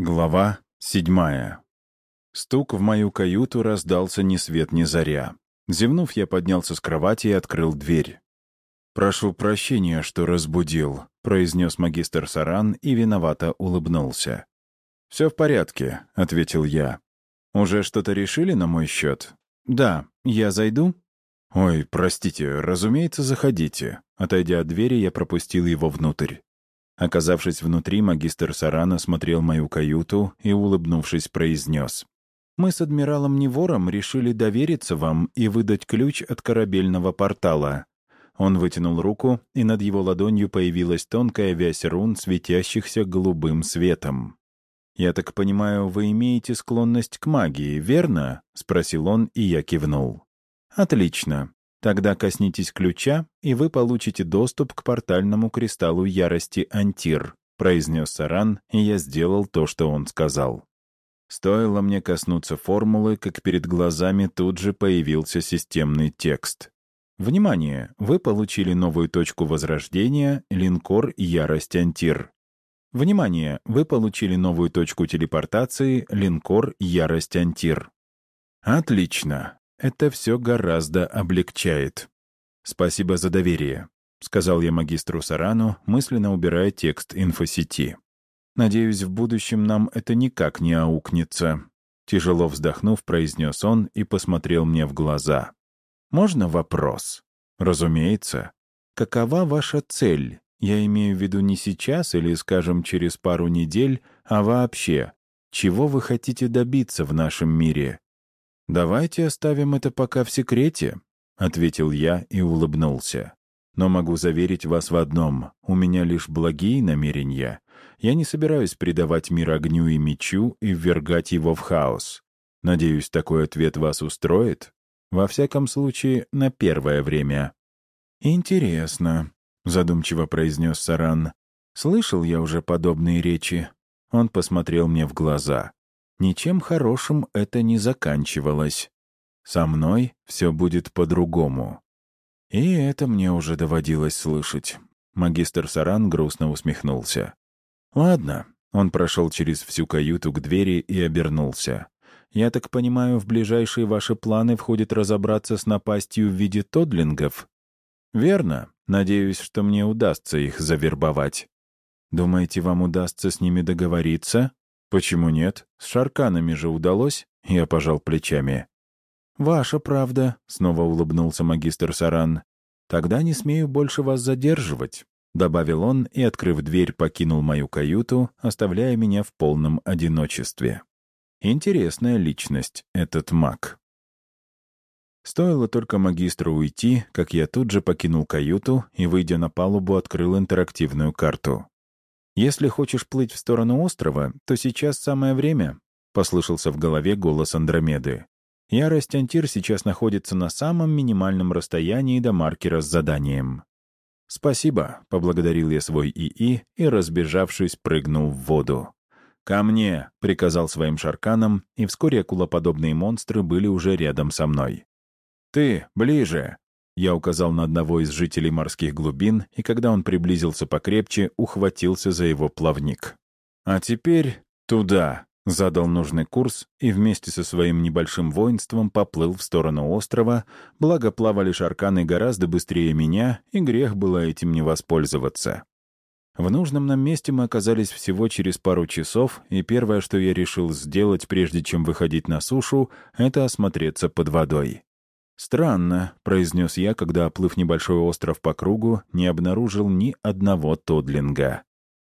Глава седьмая. Стук в мою каюту раздался ни свет ни заря. Зевнув, я поднялся с кровати и открыл дверь. «Прошу прощения, что разбудил», — произнес магистр Саран и виновато улыбнулся. «Все в порядке», — ответил я. «Уже что-то решили на мой счет?» «Да, я зайду?» «Ой, простите, разумеется, заходите». Отойдя от двери, я пропустил его внутрь. Оказавшись внутри, магистр Сарана смотрел мою каюту и, улыбнувшись, произнес. «Мы с адмиралом Невором решили довериться вам и выдать ключ от корабельного портала». Он вытянул руку, и над его ладонью появилась тонкая вязь рун, светящихся голубым светом. «Я так понимаю, вы имеете склонность к магии, верно?» — спросил он, и я кивнул. «Отлично. Тогда коснитесь ключа, и вы получите доступ к портальному кристаллу ярости Антир», произнес Саран, и я сделал то, что он сказал. Стоило мне коснуться формулы, как перед глазами тут же появился системный текст. Внимание! Вы получили новую точку возрождения — линкор «Ярость Антир». Внимание! Вы получили новую точку телепортации — линкор «Ярость Антир». Отлично. Это все гораздо облегчает. Спасибо за доверие, — сказал я магистру Сарану, мысленно убирая текст инфосети. «Надеюсь, в будущем нам это никак не аукнется». Тяжело вздохнув, произнес он и посмотрел мне в глаза. «Можно вопрос?» «Разумеется. Какова ваша цель? Я имею в виду не сейчас или, скажем, через пару недель, а вообще. Чего вы хотите добиться в нашем мире? «Давайте оставим это пока в секрете», — ответил я и улыбнулся. «Но могу заверить вас в одном. У меня лишь благие намерения. Я не собираюсь предавать мир огню и мечу и ввергать его в хаос. Надеюсь, такой ответ вас устроит? Во всяком случае, на первое время». «Интересно», — задумчиво произнес Саран. «Слышал я уже подобные речи». Он посмотрел мне в глаза. Ничем хорошим это не заканчивалось. Со мной все будет по-другому. И это мне уже доводилось слышать. Магистр Саран грустно усмехнулся. «Ладно». Он прошел через всю каюту к двери и обернулся. «Я так понимаю, в ближайшие ваши планы входит разобраться с напастью в виде тодлингов?» «Верно. Надеюсь, что мне удастся их завербовать». «Думаете, вам удастся с ними договориться?» «Почему нет? С шарканами же удалось?» Я пожал плечами. «Ваша правда», — снова улыбнулся магистр Саран. «Тогда не смею больше вас задерживать», — добавил он и, открыв дверь, покинул мою каюту, оставляя меня в полном одиночестве. Интересная личность этот маг. Стоило только магистру уйти, как я тут же покинул каюту и, выйдя на палубу, открыл интерактивную карту. «Если хочешь плыть в сторону острова, то сейчас самое время», — послышался в голове голос Андромеды. Ярость Антир сейчас находится на самом минимальном расстоянии до маркера с заданием. «Спасибо», — поблагодарил я свой ИИ и, разбежавшись, прыгнул в воду. «Ко мне!» — приказал своим шарканам, и вскоре акулоподобные монстры были уже рядом со мной. «Ты, ближе!» Я указал на одного из жителей морских глубин, и когда он приблизился покрепче, ухватился за его плавник. «А теперь туда», — задал нужный курс и вместе со своим небольшим воинством поплыл в сторону острова, благо плавали шарканы гораздо быстрее меня, и грех было этим не воспользоваться. В нужном нам месте мы оказались всего через пару часов, и первое, что я решил сделать, прежде чем выходить на сушу, это осмотреться под водой. «Странно», — произнес я, когда, оплыв небольшой остров по кругу, не обнаружил ни одного тодлинга.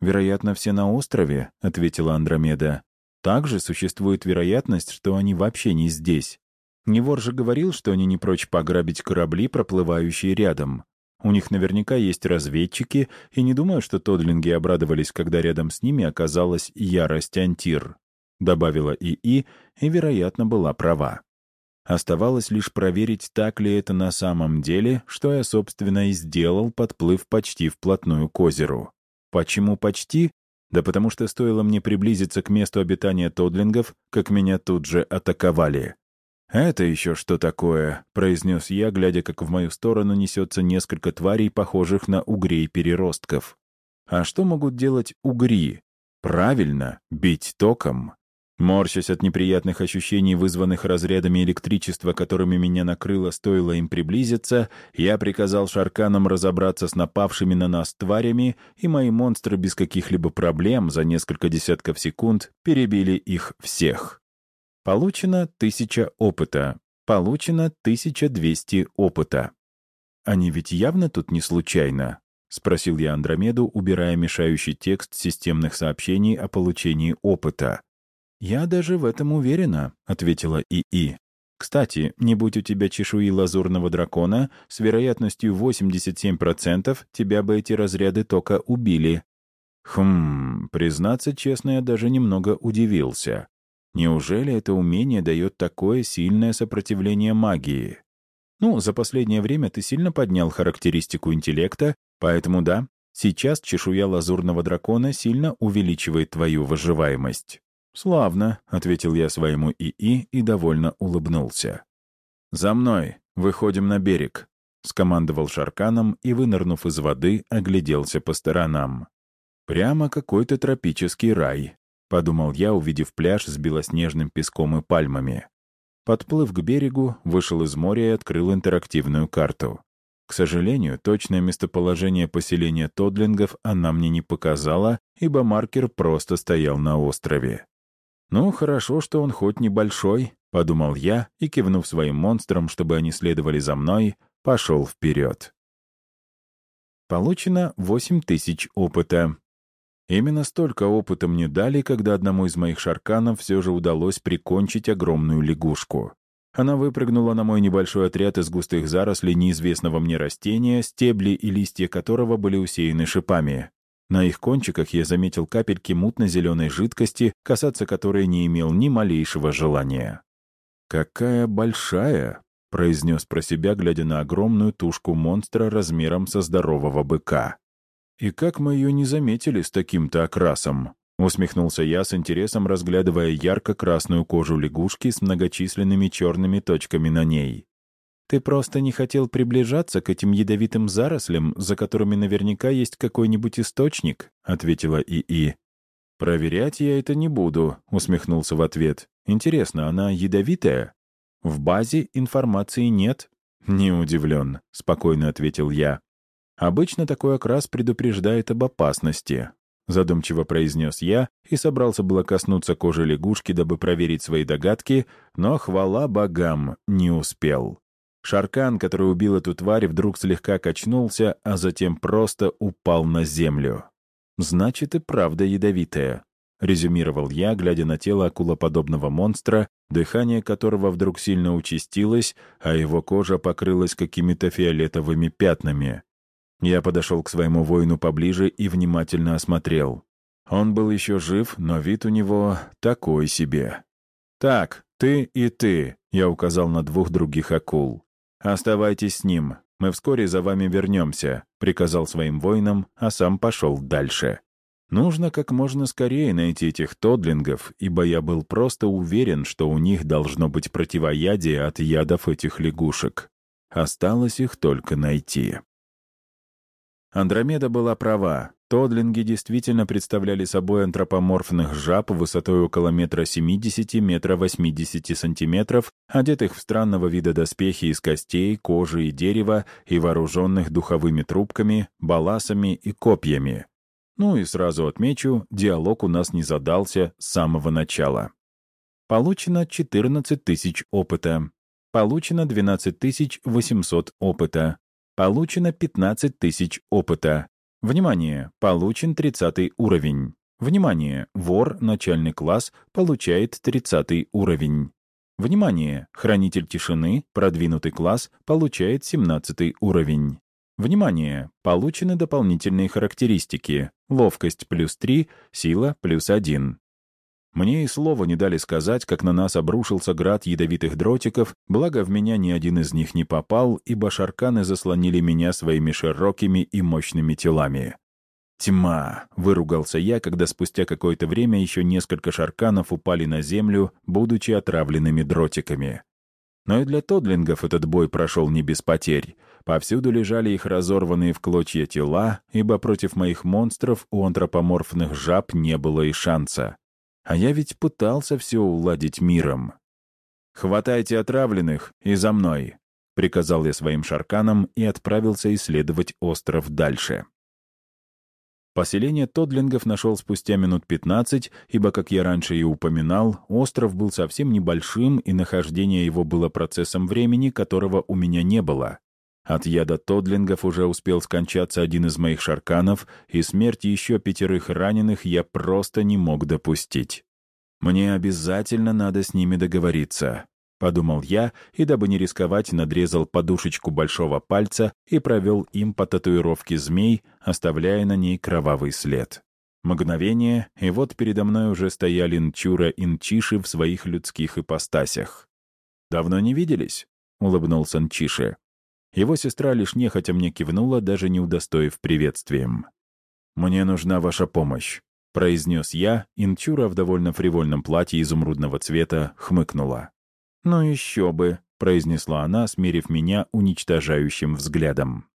«Вероятно, все на острове», — ответила Андромеда. «Также существует вероятность, что они вообще не здесь. Невор же говорил, что они не прочь пограбить корабли, проплывающие рядом. У них наверняка есть разведчики, и не думаю, что тодлинги обрадовались, когда рядом с ними оказалась ярость Антир», — добавила ИИ, и, вероятно, была права. Оставалось лишь проверить, так ли это на самом деле, что я, собственно, и сделал, подплыв почти вплотную к озеру. Почему почти? Да потому что стоило мне приблизиться к месту обитания тодлингов, как меня тут же атаковали. «Это еще что такое?» — произнес я, глядя, как в мою сторону несется несколько тварей, похожих на угрей-переростков. «А что могут делать угри?» Правильно, бить током. Морщась от неприятных ощущений, вызванных разрядами электричества, которыми меня накрыло, стоило им приблизиться, я приказал шарканам разобраться с напавшими на нас тварями, и мои монстры без каких-либо проблем за несколько десятков секунд перебили их всех. Получено 1000 опыта. Получено 1200 опыта. Они ведь явно тут не случайно. — спросил я Андромеду, убирая мешающий текст системных сообщений о получении опыта. «Я даже в этом уверена», — ответила ИИ. «Кстати, не будь у тебя чешуи лазурного дракона, с вероятностью 87% тебя бы эти разряды тока убили». Хм, признаться честно, я даже немного удивился. Неужели это умение дает такое сильное сопротивление магии? Ну, за последнее время ты сильно поднял характеристику интеллекта, поэтому да, сейчас чешуя лазурного дракона сильно увеличивает твою выживаемость. «Славно», — ответил я своему ИИ и довольно улыбнулся. «За мной! Выходим на берег!» — скомандовал Шарканом и, вынырнув из воды, огляделся по сторонам. «Прямо какой-то тропический рай», — подумал я, увидев пляж с белоснежным песком и пальмами. Подплыв к берегу, вышел из моря и открыл интерактивную карту. К сожалению, точное местоположение поселения Тодлингов она мне не показала, ибо маркер просто стоял на острове. «Ну, хорошо, что он хоть небольшой», — подумал я и, кивнув своим монстрам, чтобы они следовали за мной, пошел вперед. Получено 8000 опыта. Именно столько опыта мне дали, когда одному из моих шарканов все же удалось прикончить огромную лягушку. Она выпрыгнула на мой небольшой отряд из густых зарослей неизвестного мне растения, стебли и листья которого были усеяны шипами. На их кончиках я заметил капельки мутно-зеленой жидкости, касаться которой не имел ни малейшего желания. «Какая большая!» — произнес про себя, глядя на огромную тушку монстра размером со здорового быка. «И как мы ее не заметили с таким-то окрасом?» — усмехнулся я с интересом, разглядывая ярко-красную кожу лягушки с многочисленными черными точками на ней. Ты просто не хотел приближаться к этим ядовитым зарослям, за которыми наверняка есть какой-нибудь источник», — ответила ИИ. «Проверять я это не буду», — усмехнулся в ответ. «Интересно, она ядовитая?» «В базе информации нет». «Не удивлен», — спокойно ответил я. «Обычно такой окрас предупреждает об опасности», — задумчиво произнес я и собрался было коснуться кожи лягушки, дабы проверить свои догадки, но, хвала богам, не успел. Шаркан, который убил эту тварь, вдруг слегка качнулся, а затем просто упал на землю. «Значит, и правда ядовитая», — резюмировал я, глядя на тело акулоподобного монстра, дыхание которого вдруг сильно участилось, а его кожа покрылась какими-то фиолетовыми пятнами. Я подошел к своему воину поближе и внимательно осмотрел. Он был еще жив, но вид у него такой себе. «Так, ты и ты», — я указал на двух других акул. «Оставайтесь с ним. Мы вскоре за вами вернемся», — приказал своим воинам, а сам пошел дальше. Нужно как можно скорее найти этих тодлингов, ибо я был просто уверен, что у них должно быть противоядие от ядов этих лягушек. Осталось их только найти. Андромеда была права. Тодлинги действительно представляли собой антропоморфных жаб высотой около метра 70, метра 80 сантиметров, одетых в странного вида доспехи из костей, кожи и дерева и вооруженных духовыми трубками, баласами и копьями. Ну и сразу отмечу, диалог у нас не задался с самого начала. Получено 14 тысяч опыта. Получено 12 800 опыта. Получено 15 тысяч опыта. Внимание! Получен 30 уровень. Внимание! Вор, начальный класс, получает 30 уровень. Внимание! Хранитель тишины, продвинутый класс, получает 17 уровень. Внимание! Получены дополнительные характеристики. Ловкость плюс 3, сила плюс 1. Мне и слова не дали сказать, как на нас обрушился град ядовитых дротиков, благо в меня ни один из них не попал, ибо шарканы заслонили меня своими широкими и мощными телами. «Тьма!» — выругался я, когда спустя какое-то время еще несколько шарканов упали на землю, будучи отравленными дротиками. Но и для тодлингов этот бой прошел не без потерь. Повсюду лежали их разорванные в клочья тела, ибо против моих монстров у антропоморфных жаб не было и шанса. А я ведь пытался все уладить миром. «Хватайте отравленных и за мной», — приказал я своим шарканам и отправился исследовать остров дальше. Поселение Тодлингов нашел спустя минут 15, ибо, как я раньше и упоминал, остров был совсем небольшим, и нахождение его было процессом времени, которого у меня не было. От яда Тодлингов уже успел скончаться один из моих шарканов, и смерть еще пятерых раненых я просто не мог допустить. Мне обязательно надо с ними договориться. — подумал я, и, дабы не рисковать, надрезал подушечку большого пальца и провел им по татуировке змей, оставляя на ней кровавый след. Мгновение, и вот передо мной уже стояли Нчура и Нчиши в своих людских ипостасях. «Давно не виделись?» — улыбнулся Нчиши. Его сестра лишь нехотя мне кивнула, даже не удостоив приветствием. «Мне нужна ваша помощь», — произнес я, и Нчура в довольно фривольном платье изумрудного цвета хмыкнула. «Ну еще бы», — произнесла она, смирив меня уничтожающим взглядом.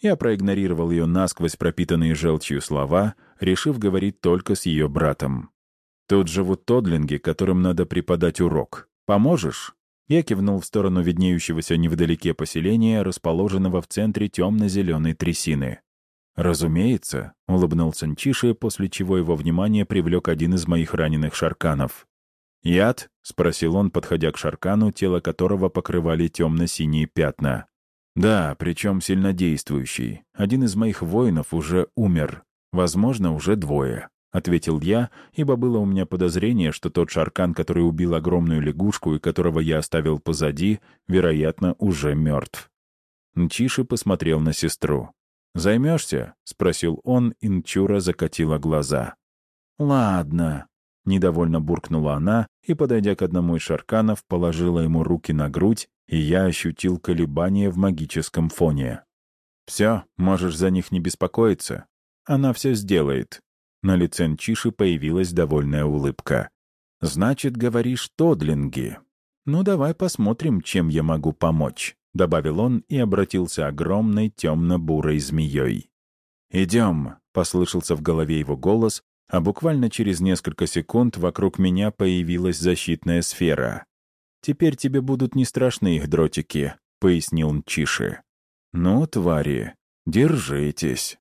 Я проигнорировал ее насквозь пропитанные желчью слова, решив говорить только с ее братом. «Тут живут тодлинги, которым надо преподать урок. Поможешь?» Я кивнул в сторону виднеющегося невдалеке поселения, расположенного в центре темно-зеленой трясины. «Разумеется», — улыбнулся Нчиши, после чего его внимание привлек один из моих раненых шарканов. «Яд?» — спросил он, подходя к Шаркану, тело которого покрывали темно-синие пятна. «Да, причем сильнодействующий. Один из моих воинов уже умер. Возможно, уже двое», — ответил я, ибо было у меня подозрение, что тот Шаркан, который убил огромную лягушку и которого я оставил позади, вероятно, уже мертв. Нчиши посмотрел на сестру. «Займешься?» — спросил он, и Нчура закатила глаза. «Ладно», Недовольно буркнула она и, подойдя к одному из шарканов, положила ему руки на грудь, и я ощутил колебания в магическом фоне. «Все, можешь за них не беспокоиться. Она все сделает». На лице Нчиши появилась довольная улыбка. «Значит, говоришь, тодлинги. Ну, давай посмотрим, чем я могу помочь», — добавил он и обратился огромной темно-бурой змеей. «Идем», — послышался в голове его голос, а буквально через несколько секунд вокруг меня появилась защитная сфера. «Теперь тебе будут не страшны их дротики», — пояснил Нчиши. «Ну, твари, держитесь».